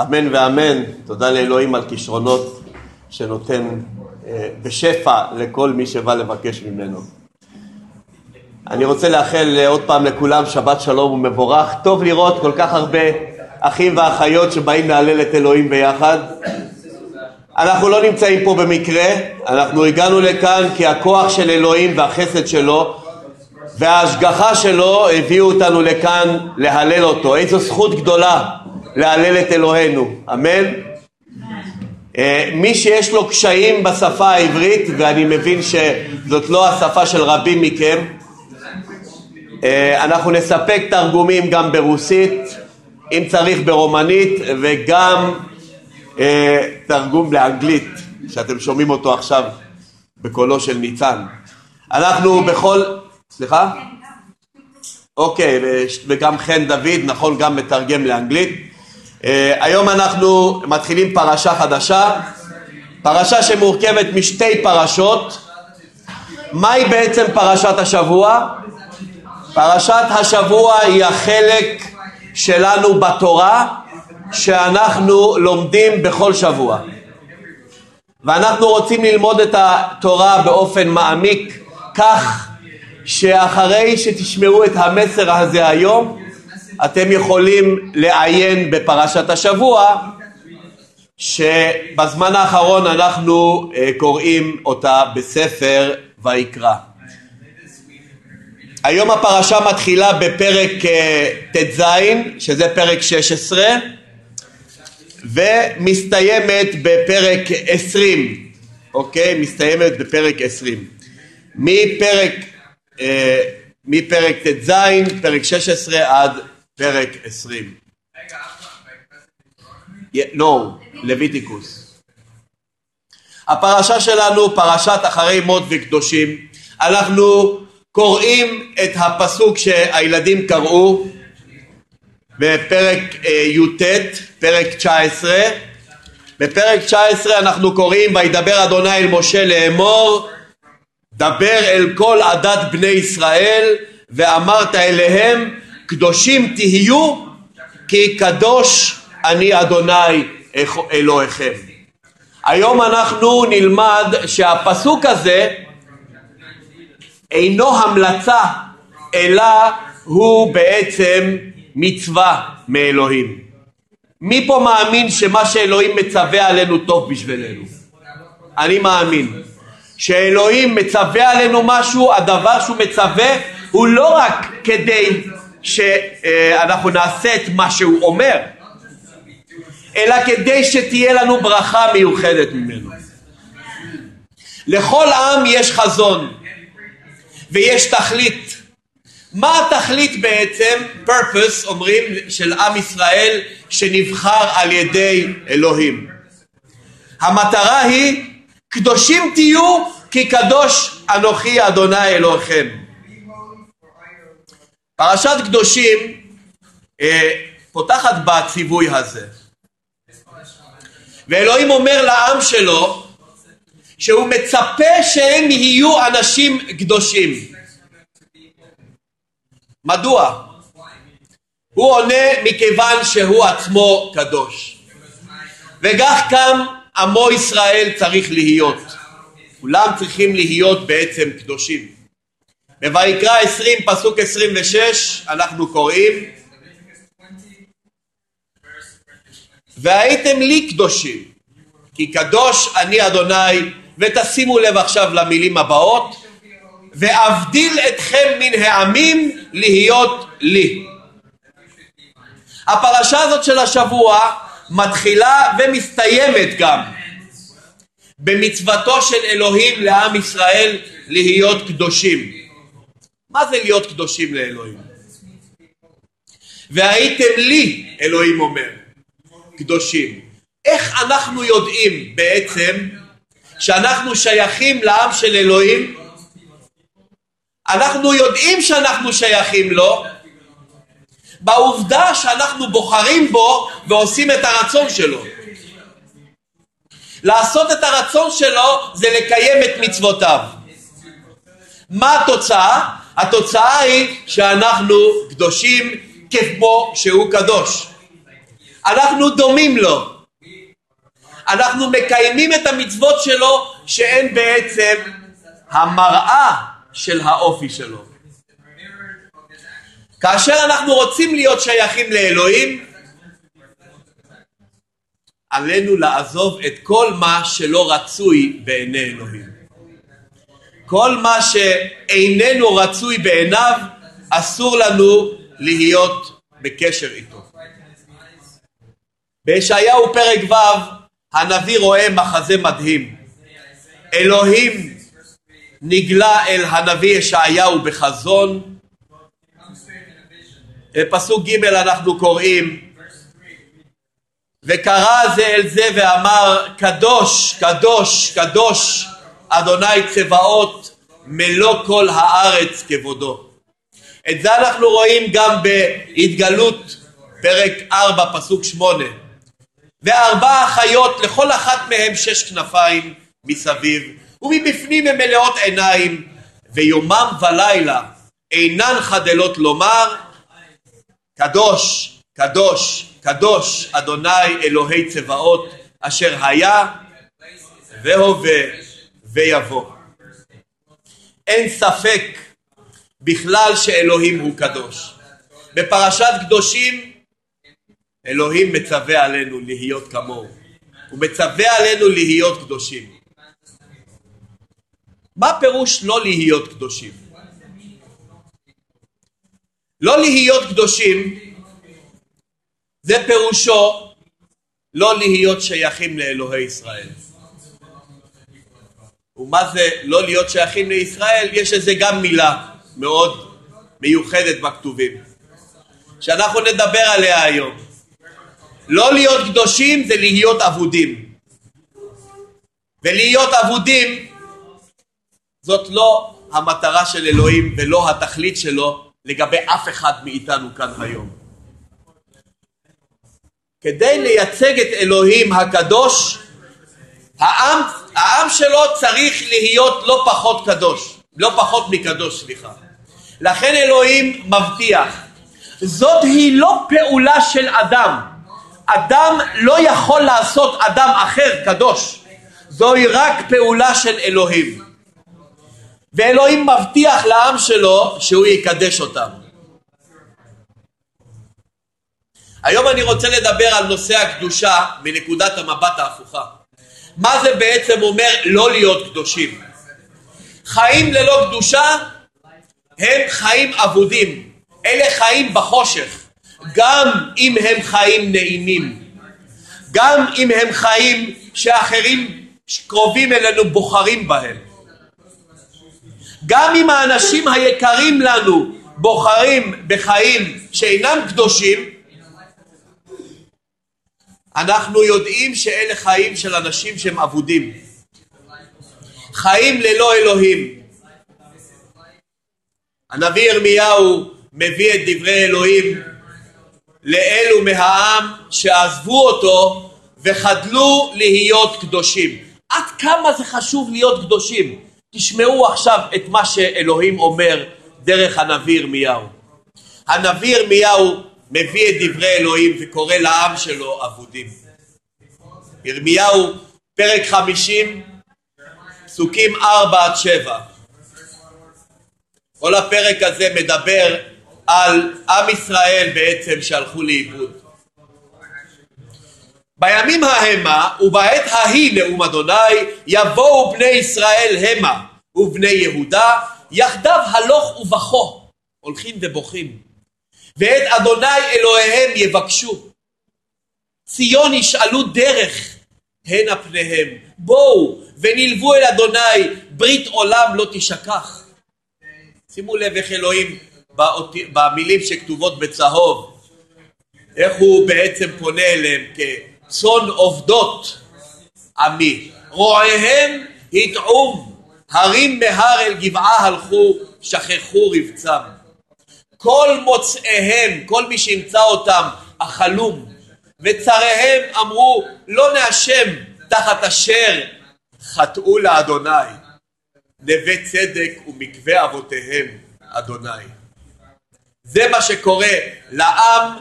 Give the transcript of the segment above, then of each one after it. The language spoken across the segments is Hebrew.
אמן ואמן. תודה לאלוהים על כישרונות שנותן אה, בשפע לכל מי שבא לבקש ממנו. אני רוצה לאחל אה, עוד פעם לכולם שבת שלום ומבורך. טוב לראות כל כך הרבה אחים ואחיות שבאים להלל את אלוהים ביחד. אנחנו לא נמצאים פה במקרה, אנחנו הגענו לכאן כי הכוח של אלוהים והחסד שלו וההשגחה שלו הביאו אותנו לכאן להלל אותו. איזו זכות גדולה להלל את אלוהינו, אמן? אה, מי שיש לו קשיים בשפה העברית, ואני מבין שזאת לא השפה של רבים מכם, אה, אנחנו נספק תרגומים גם ברוסית, אם צריך ברומנית, וגם אה, תרגום לאנגלית, שאתם שומעים אותו עכשיו בקולו של ניצן. אנחנו בכל... סליחה? אוקיי, וגם חן דוד, נכון, גם מתרגם לאנגלית. Uh, היום אנחנו מתחילים פרשה חדשה, פרשה שמורכבת משתי פרשות. מהי בעצם פרשת השבוע? פרשת השבוע היא החלק שלנו בתורה שאנחנו לומדים בכל שבוע. ואנחנו רוצים ללמוד את התורה באופן מעמיק כך שאחרי שתשמעו את המסר הזה היום אתם יכולים לעיין בפרשת השבוע שבזמן האחרון אנחנו אה, קוראים אותה בספר ויקרא. היום הפרשה מתחילה בפרק אה, ט"ז שזה פרק 16 ומסתיימת בפרק 20 אוקיי? מסתיימת בפרק 20 מפרק, אה, מפרק ט"ז, פרק 16 עד פרק 20. לא, לויטיקוס. הפרשה שלנו, פרשת אחרי מות וקדושים, אנחנו קוראים את הפסוק שהילדים קראו בפרק אה, י"ט, פרק 19. בפרק 19 אנחנו קוראים וידבר אדוני אל משה לאמור דבר אל כל עדת בני ישראל ואמרת אליהם קדושים תהיו כי קדוש אני אדוני אלוהיכם. היום אנחנו נלמד שהפסוק הזה אינו המלצה אלא הוא בעצם מצווה מאלוהים. מי פה מאמין שמה שאלוהים מצווה עלינו טוב בשבילנו? אני מאמין. שאלוהים מצווה עלינו משהו, הדבר שהוא מצווה הוא לא רק כדי שאנחנו נעשה את מה שהוא אומר, אלא כדי שתהיה לנו ברכה מיוחדת ממנו. לכל עם יש חזון ויש תכלית. מה התכלית בעצם, purpose אומרים, של עם ישראל שנבחר על ידי אלוהים? המטרה היא קדושים תהיו כי קדוש אנוכי אדוני אלוהיכם. פרשת קדושים אה, פותחת בציווי הזה. ואלוהים אומר לעם שלו שהוא מצפה שהם יהיו אנשים קדושים. מדוע? הוא עונה מכיוון שהוא עצמו קדוש. וכך גם עמו ישראל צריך להיות. כולם צריכים להיות בעצם קדושים. בויקרא 20 פסוק 26 אנחנו קוראים והייתם לי קדושים כי קדוש אני אדוני ותשימו לב עכשיו למילים הבאות ואבדיל אתכם מן העמים להיות לי. הפרשה הזאת של השבוע מתחילה ומסתיימת גם במצוותו של אלוהים לעם ישראל להיות קדושים. מה זה להיות קדושים לאלוהים? והייתם לי, אלוהים אומר, קדושים. איך אנחנו יודעים בעצם שאנחנו שייכים לעם של אלוהים? אנחנו יודעים שאנחנו שייכים לו בעובדה שאנחנו בוחרים בו ועושים את הרצון שלו. לעשות את הרצון שלו זה לקיים את מצוותיו. מה התוצאה? התוצאה היא שאנחנו קדושים כמו שהוא קדוש. אנחנו דומים לו. אנחנו מקיימים את המצוות שלו שהן בעצם המראה של האופי שלו. כאשר אנחנו רוצים להיות שייכים לאלוהים, עלינו לעזוב את כל מה שלא רצוי בעיני אלוהים. כל מה שאיננו רצוי בעיניו, אסור לנו להיות בקשר איתו. בישעיהו פרק ו' הנביא רואה מחזה מדהים. אלוהים נגלה אל הנביא ישעיהו בחזון. בפסוק ג' אנחנו קוראים וקרא זה אל זה ואמר קדוש קדוש קדוש אדוני צבאות מלוא כל הארץ כבודו. את זה אנחנו רואים גם בהתגלות פרק 4 פסוק 8 וארבע החיות לכל אחת מהן שש כנפיים מסביב ומבפנים הן מלאות עיניים ויומם ולילה אינן חדלות לומר קדוש קדוש קדוש אדוני אלוהי צבאות אשר היה והווה ויבוא. אין ספק בכלל שאלוהים הוא קדוש. בפרשת קדושים אלוהים מצווה עלינו להיות כמוהו. הוא מצווה עלינו להיות קדושים. מה פירוש לא להיות קדושים? לא להיות קדושים זה פירושו לא להיות שייכים לאלוהי ישראל. ומה זה לא להיות שייכים לישראל? יש לזה גם מילה מאוד מיוחדת בכתובים, שאנחנו נדבר עליה היום. לא להיות קדושים זה להיות אבודים. ולהיות אבודים זאת לא המטרה של אלוהים ולא התכלית שלו לגבי אף אחד מאיתנו כאן היום. כדי לייצג את אלוהים הקדוש, העם, העם שלו צריך להיות לא פחות קדוש, לא פחות מקדוש, סליחה. לכן אלוהים מבטיח, זאת היא לא פעולה של אדם. אדם לא יכול לעשות אדם אחר קדוש. זוהי רק פעולה של אלוהים. ואלוהים מבטיח לעם שלו שהוא יקדש אותם. היום אני רוצה לדבר על נושא הקדושה מנקודת המבט ההפוכה. מה זה בעצם אומר לא להיות קדושים? חיים ללא קדושה הם חיים אבודים, אלה חיים בחושך, גם אם הם חיים נעימים, גם אם הם חיים שאחרים קרובים אלינו בוחרים בהם. גם אם האנשים היקרים לנו בוחרים בחיים שאינם קדושים, אנחנו יודעים שאלה חיים של אנשים שהם אבודים. חיים ללא אלוהים. הנביא ירמיהו מביא את דברי אלוהים לאלו מהעם שעזבו אותו וחדלו להיות קדושים. עד כמה זה חשוב להיות קדושים? תשמעו עכשיו את מה שאלוהים אומר דרך הנביא ירמיהו. הנביא ירמיהו מביא את דברי אלוהים וקורא לעם שלו אבודים. ירמיהו פרק חמישים פסוקים ארבע עד שבע כל הפרק הזה מדבר על עם ישראל בעצם שהלכו לאיבוד. בימים ההמה ובעת ההיא נאום אדוני יבואו בני ישראל המה ובני יהודה יחדיו הלוך ובכו הולכים ובוכים ואת אדוני אלוהיהם יבקשו. ציון ישאלו דרך הנה פניהם. בואו ונלוו אל אדוני ברית עולם לא תשכח. שימו לב איך אלוהים במילים שכתובות בצהוב איך הוא בעצם פונה אליהם כצאן עובדות עמי רועיהם הטעום הרים מהר אל גבעה הלכו שכחו רבצם כל מוצאיהם, כל מי שימצא אותם, החלום, וצריהם אמרו לא נאשם תחת אשר חטאו לאדוני, נווה צדק ומקווה אבותיהם אדוני. זה מה שקורה לעם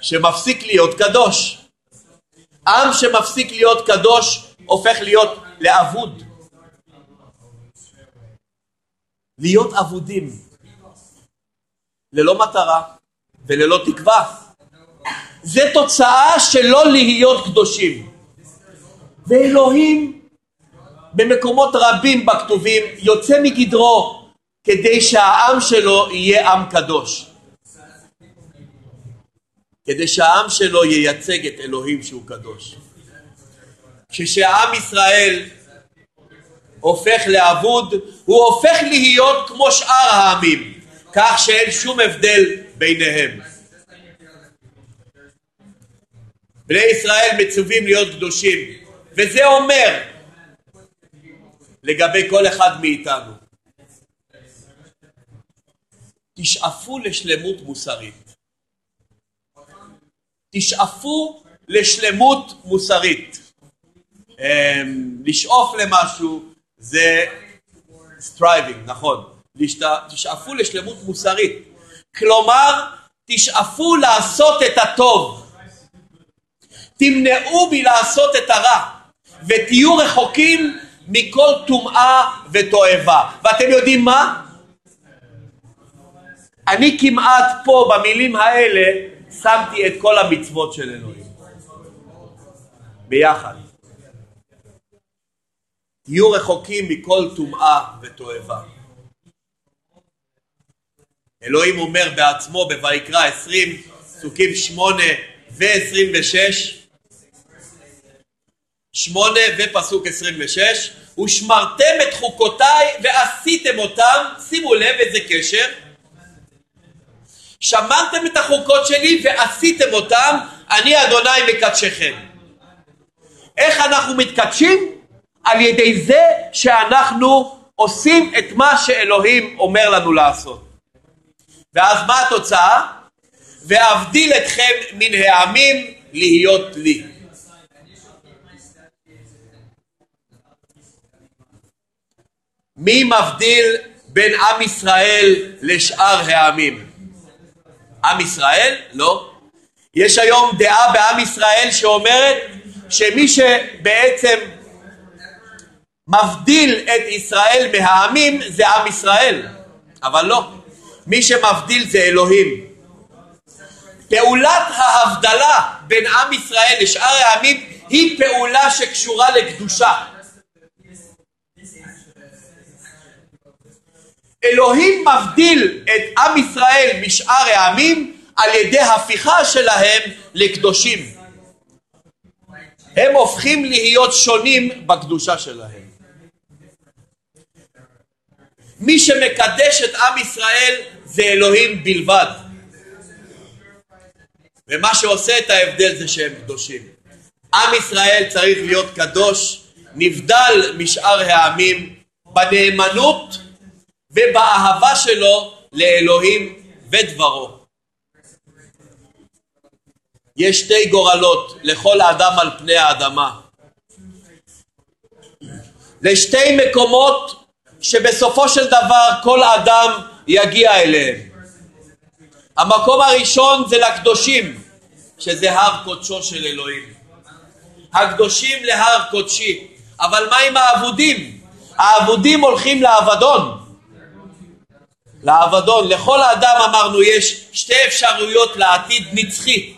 שמפסיק להיות קדוש. עם שמפסיק להיות קדוש הופך להיות לאבוד. להיות אבודים. ללא מטרה וללא תקווה. זה תוצאה של לא להיות קדושים. ואלוהים במקומות רבים בכתובים יוצא מגדרו כדי שהעם שלו יהיה עם קדוש. כדי שהעם שלו ייצג את אלוהים שהוא קדוש. כשעם ישראל הופך לאבוד, הוא הופך להיות כמו שאר העמים, כך שאין שום הבדל ביניהם. בני ישראל מצווים להיות קדושים, וזה אומר לגבי כל אחד מאיתנו, תשאפו לשלמות מוסרית. תשאפו לשלמות מוסרית. אמ, לשאוף למשהו זה striving, נכון. תשאפו לשלמות מוסרית. כלומר, תשאפו לעשות את הטוב. תמנעו מלעשות את הרע, ותהיו רחוקים מכל טומאה ותועבה. ואתם יודעים מה? אני כמעט פה במילים האלה שמתי את כל המצוות של אלוהים. ביחד. תהיו רחוקים מכל טומאה ותועבה. אלוהים אומר בעצמו בויקרא 20, פסוקים 8 ו-26, 8 ופסוק 26, ושמרתם את חוקותיי ועשיתם אותם, שימו לב איזה קשר, שמרתם את החוקות שלי ועשיתם אותם, אני אדוני מקדשכם. איך אנחנו מתקדשים? על ידי זה שאנחנו עושים את מה שאלוהים אומר לנו לעשות. ואז מה התוצאה? ואבדיל אתכם מן העמים להיות לי. מי מבדיל בין עם ישראל לשאר העמים? עם ישראל? לא. יש היום דעה בעם ישראל שאומרת שמי שבעצם מבדיל את ישראל מהעמים זה עם ישראל, אבל לא. מי שמבדיל זה אלוהים. פעולת ההבדלה בין עם ישראל לשאר העמים היא פעולה שקשורה לקדושה. אלוהים מבדיל את עם ישראל משאר העמים על ידי הפיכה שלהם לקדושים. הם הופכים להיות שונים בקדושה שלהם. מי שמקדש את עם ישראל זה אלוהים בלבד. ומה שעושה את ההבדל זה שהם קדושים. עם ישראל צריך להיות קדוש, נבדל משאר העמים בנאמנות ובאהבה שלו לאלוהים ודברו. יש שתי גורלות לכל אדם על פני האדמה. לשתי מקומות שבסופו של דבר כל אדם יגיע אליהם. המקום הראשון זה לקדושים, שזה הר קודשו של אלוהים. הקדושים להר קודשי. אבל מה עם האבודים? האבודים הולכים לאבדון. לאבדון. לכל אדם אמרנו יש שתי אפשרויות לעתיד נצחי.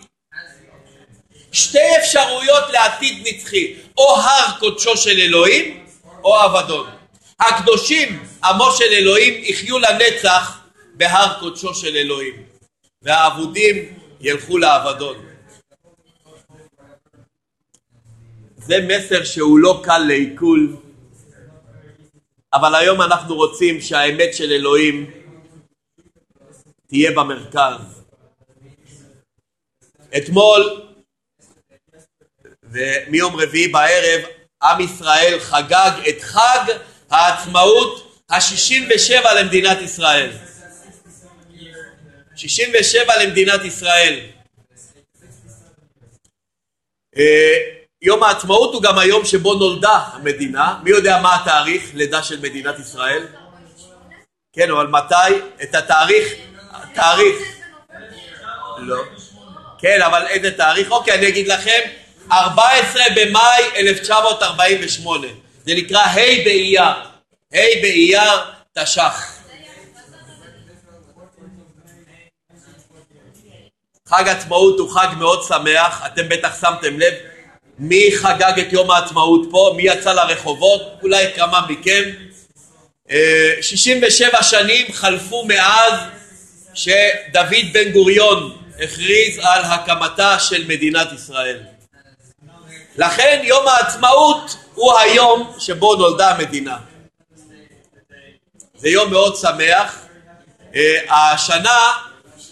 שתי אפשרויות לעתיד נצחי, או הר קודשו של אלוהים, או אבדון. הקדושים, עמו של אלוהים, יחיו לנצח בהר קודשו של אלוהים, והאבודים ילכו לאבדון. זה מסר שהוא לא קל לעיכול, אבל היום אנחנו רוצים שהאמת של אלוהים תהיה במרכז. אתמול ומיום רביעי בערב עם ישראל חגג את חג העצמאות ה-67 למדינת ישראל. 67 למדינת ישראל. אה, יום העצמאות הוא גם היום שבו נולדה המדינה. מי יודע מה התאריך לידה של מדינת ישראל? כן, אבל מתי? את התאריך תאריך. לא. כן, אבל איזה תאריך? אוקיי, אני אגיד לכם, 14 במאי 1948. זה נקרא ה' באייר. ה' באייר תש"ח. חג עצמאות הוא חג מאוד שמח, אתם בטח שמתם לב מי חגג את יום העצמאות פה, מי יצא לרחובות, אולי כמה מכם. 67 אה, שנים חלפו מאז שדוד בן גוריון הכריז על הקמתה של מדינת ישראל. לכן יום העצמאות הוא היום שבו נולדה המדינה. זה יום מאוד שמח. אה, השנה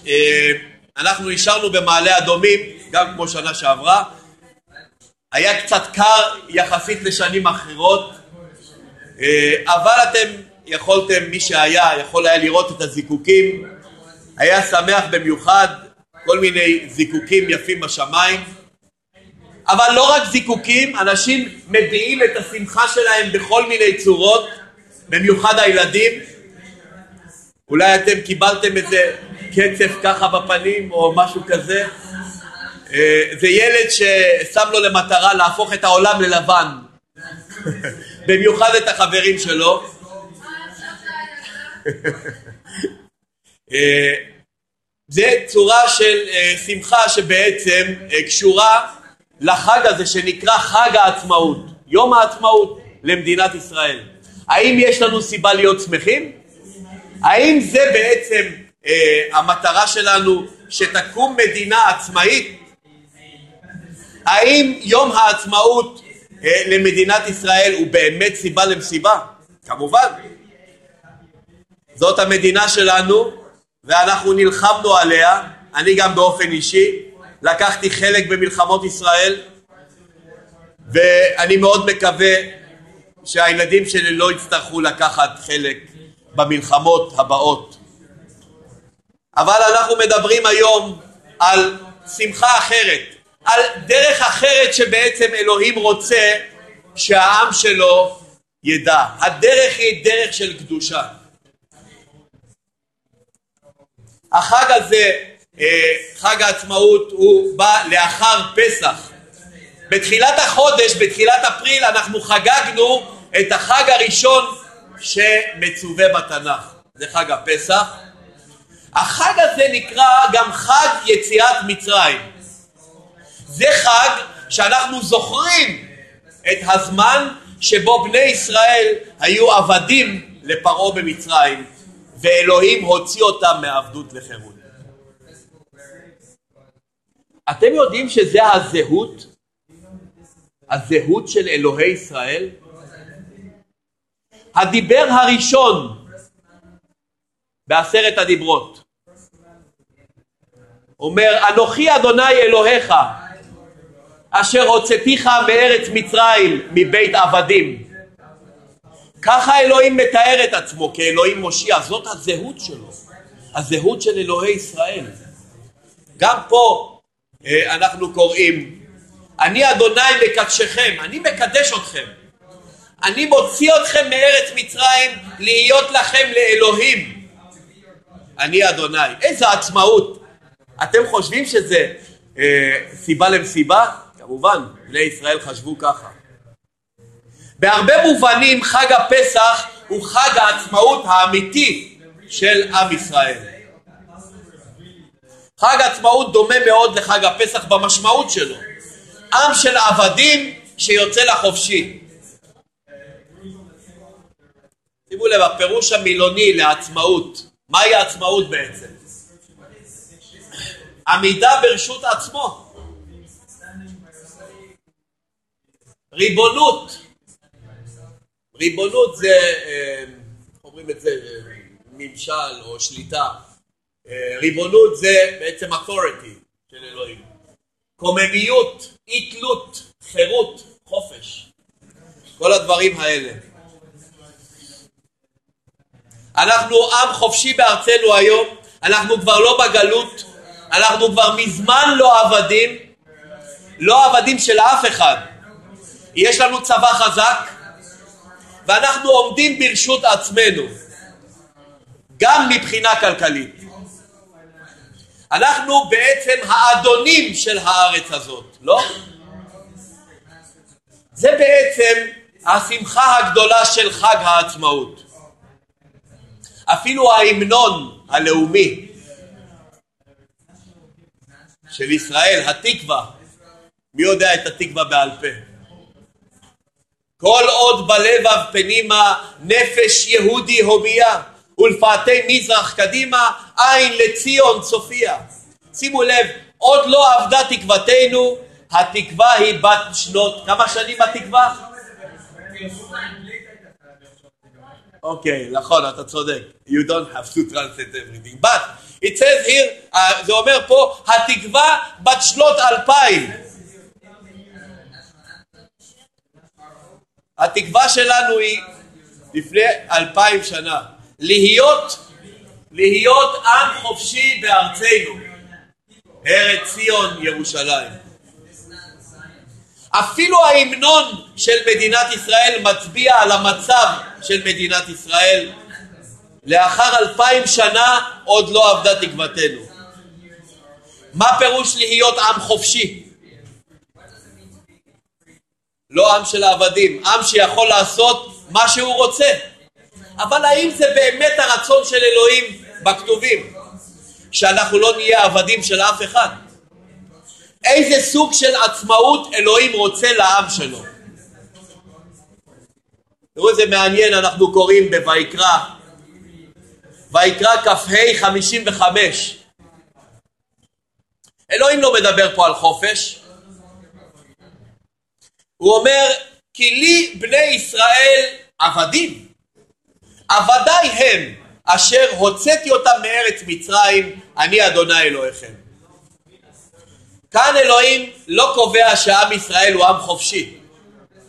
אה, אנחנו נשארנו במעלה אדומים, גם כמו שנה שעברה. היה קצת קר יחסית לשנים אחרות, אה, אבל אתם יכולתם, מי שהיה, יכול היה לראות את הזיקוקים, היה שמח במיוחד, כל מיני זיקוקים יפים בשמיים. אבל לא רק זיקוקים, אנשים מביעים את השמחה שלהם בכל מיני צורות, במיוחד הילדים. אולי אתם קיבלתם איזה קצף ככה בפנים או משהו כזה. אה, זה ילד ששם לו למטרה להפוך את העולם ללבן. במיוחד את החברים שלו. אה, זה צורה של אה, שמחה שבעצם קשורה לחג הזה שנקרא חג העצמאות, יום העצמאות למדינת ישראל. האם יש לנו סיבה להיות שמחים? האם זה בעצם אה, המטרה שלנו שתקום מדינה עצמאית? האם יום העצמאות אה, למדינת ישראל הוא באמת סיבה למסיבה? כמובן. זאת המדינה שלנו ואנחנו נלחמנו עליה, אני גם באופן אישי, לקחתי חלק במלחמות ישראל ואני מאוד מקווה שהילדים שלי לא יצטרכו לקחת חלק במלחמות הבאות. אבל אנחנו מדברים היום על שמחה אחרת, על דרך אחרת שבעצם אלוהים רוצה שהעם שלו ידע. הדרך היא דרך של קדושה. החג הזה חג העצמאות הוא בא לאחר פסח. בתחילת החודש, בתחילת אפריל, אנחנו חגגנו את החג הראשון שמצווה בתנ"ך. זה חג הפסח. החג הזה נקרא גם חג יציאת מצרים. זה חג שאנחנו זוכרים את הזמן שבו בני ישראל היו עבדים לפרעה במצרים ואלוהים הוציא אותם מעבדות לחירות. אתם יודעים שזה הזהות? הזהות של אלוהי ישראל? הדיבר הראשון בעשרת הדיברות. אומר אנוכי אדוני אלוהיך אשר הוצאתיך מארץ מצרים מבית עבדים. ככה אלוהים מתאר את עצמו כאלוהים מושיע. זאת הזהות שלו. הזהות של אלוהי ישראל. גם פה אנחנו קוראים אני אדוני מקדשכם, אני מקדש אתכם. אני מוציא אתכם מארץ מצרים להיות לכם לאלוהים. אני אדוני. איזה עצמאות. אתם חושבים שזה אה, סיבה למסיבה? כמובן בני ישראל חשבו ככה. בהרבה מובנים חג הפסח הוא חג העצמאות האמיתי של עם ישראל חג העצמאות דומה מאוד לחג הפסח במשמעות שלו. עם של עבדים שיוצא לחופשי. שימו לב, הפירוש המילוני לעצמאות, מהי העצמאות בעצם? עמידה ברשות עצמו. ריבונות. ריבונות זה, אה, אומרים את זה, אה, ממשל או שליטה. אה, ריבונות זה בעצם authority של אלוהים. קוממיות, אי תלות, חירות, חופש. כל הדברים האלה. אנחנו עם חופשי בארצנו היום, אנחנו כבר לא בגלות, אנחנו כבר מזמן לא עבדים, לא עבדים של אף אחד. יש לנו צבא חזק, ואנחנו עומדים ברשות עצמנו, גם מבחינה כלכלית. אנחנו בעצם האדונים של הארץ הזאת, לא? זה בעצם השמחה הגדולה של חג העצמאות. אפילו ההמנון הלאומי של ישראל, התקווה, מי יודע את התקווה בעל פה? כל עוד בלבב פנימה נפש יהודי הומייה ולפאתי מזרח קדימה עין לציון צופיה. שימו לב, עוד לא אבדה תקוותנו, התקווה היא בת שנות, כמה שנים התקווה? אוקיי, נכון, אתה צודק. You don't have to translate everything. But it says here, uh, זה אומר פה, התקווה בת שנות אלפיים. התקווה שלנו היא לפני אלפיים שנה. להיות, להיות עם חופשי בארצנו. ארץ ציון ירושלים. אפילו ההמנון של מדינת ישראל מצביע על המצב של מדינת ישראל. לאחר אלפיים שנה עוד לא אבדה תקוותנו. מה פירוש להיות עם חופשי? לא עם של עבדים, עם שיכול לעשות מה שהוא רוצה. אבל האם זה באמת הרצון של אלוהים בכתובים? שאנחנו לא נהיה עבדים של אף אחד? איזה סוג של עצמאות אלוהים רוצה לעם שלו? תראו איזה מעניין, אנחנו קוראים בויקרא, ויקרא כ"ה חמישים וחמש. אלוהים לא מדבר פה על חופש, הוא אומר כי לי בני ישראל עבדים, עבדיי הם אשר הוצאתי אותם מארץ מצרים, אני אדוני אלוהיכם. כאן אלוהים לא קובע שעם ישראל הוא עם חופשי.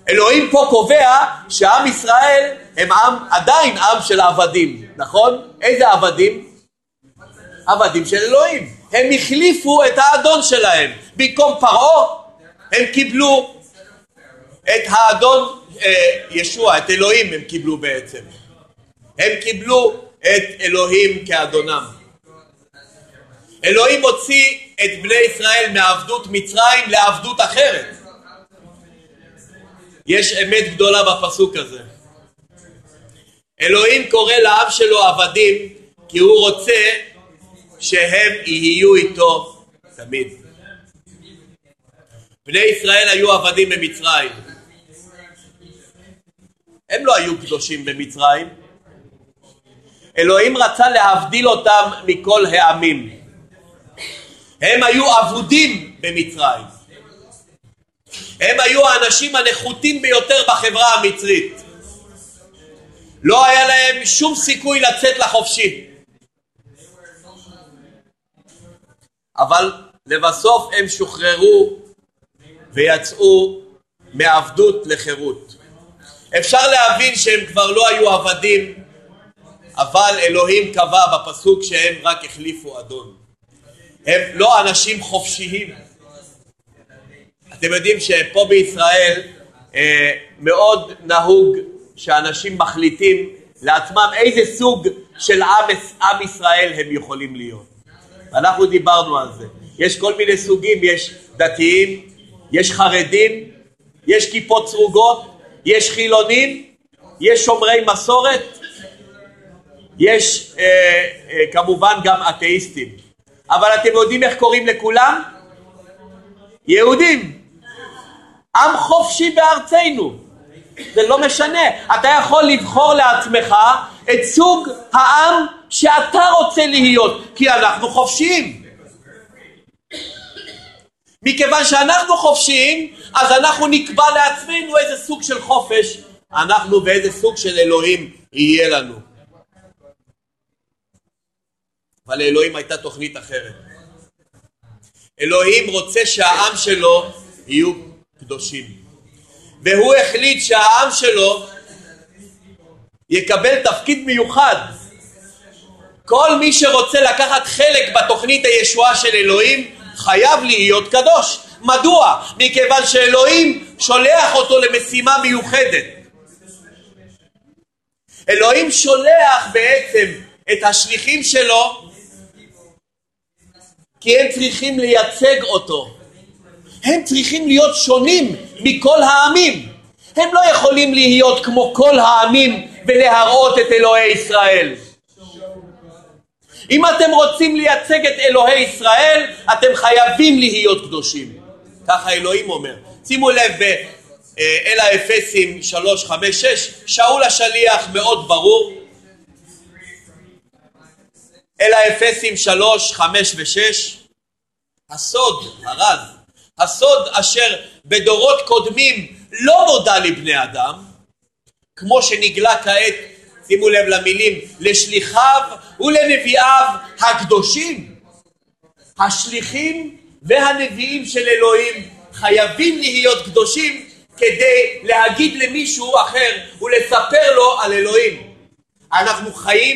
אלוהים פה קובע שעם ישראל הם עם, עדיין עם של עבדים, נכון? איזה עבדים? עבדים של אלוהים. הם החליפו את האדון שלהם. במקום פרעה הם קיבלו את האדון אה, ישוע, את אלוהים הם קיבלו בעצם. הם קיבלו את אלוהים כאדונם. אלוהים הוציא את בני ישראל מעבדות מצרים לעבדות אחרת. יש אמת גדולה בפסוק הזה. אלוהים קורא לעם שלו עבדים כי הוא רוצה שהם יהיו איתו תמיד. בני ישראל היו עבדים במצרים. הם לא היו קדושים במצרים. אלוהים רצה להבדיל אותם מכל העמים. הם היו אבודים במצרים. הם היו האנשים הנחותים ביותר בחברה המצרית. לא היה להם שום סיכוי לצאת לחופשי. אבל לבסוף הם שוחררו ויצאו מעבדות לחירות. אפשר להבין שהם כבר לא היו עבדים, אבל אלוהים קבע בפסוק שהם רק החליפו אדון. הם לא אנשים חופשיים. אתם יודעים שפה בישראל אה, מאוד נהוג שאנשים מחליטים לעצמם איזה סוג של עם, עם ישראל הם יכולים להיות. אנחנו דיברנו על זה. יש כל מיני סוגים, יש דתיים, יש חרדים, יש כיפות סרוגות, יש חילונים, יש שומרי מסורת, יש אה, אה, כמובן גם אתאיסטים. אבל אתם יודעים איך קוראים לכולם? יהודים. עם חופשי בארצנו. זה לא משנה. אתה יכול לבחור לעצמך את סוג העם שאתה רוצה להיות, כי אנחנו חופשיים. מכיוון שאנחנו חופשיים, אז אנחנו נקבע לעצמנו איזה סוג של חופש אנחנו ואיזה סוג של אלוהים יהיה לנו. אבל לאלוהים הייתה תוכנית אחרת. אלוהים רוצה שהעם שלו יהיו קדושים. והוא החליט שהעם שלו יקבל תפקיד מיוחד. כל מי שרוצה לקחת חלק בתוכנית הישועה של אלוהים חייב להיות קדוש. מדוע? מכיוון שאלוהים שולח אותו למשימה מיוחדת. אלוהים שולח בעצם את השליחים שלו כי הם צריכים לייצג אותו. הם צריכים להיות שונים מכל העמים. הם לא יכולים להיות כמו כל העמים ולהראות את אלוהי ישראל. אם אתם רוצים לייצג את אלוהי ישראל, אתם חייבים להיות קדושים. ככה אלוהים אומר. שימו לב אל האפסים 3, 5, 6, שאול השליח מאוד ברור. אל האפסים 3, 5 ו-6, הסוד, הרז, הסוד אשר בדורות קודמים לא נודע לבני אדם, כמו שנגלה כעת, שימו לב למילים, לשליחיו ולנביאיו הקדושים. השליחים והנביאים של אלוהים חייבים להיות קדושים כדי להגיד למישהו אחר ולספר לו על אלוהים. אנחנו חיים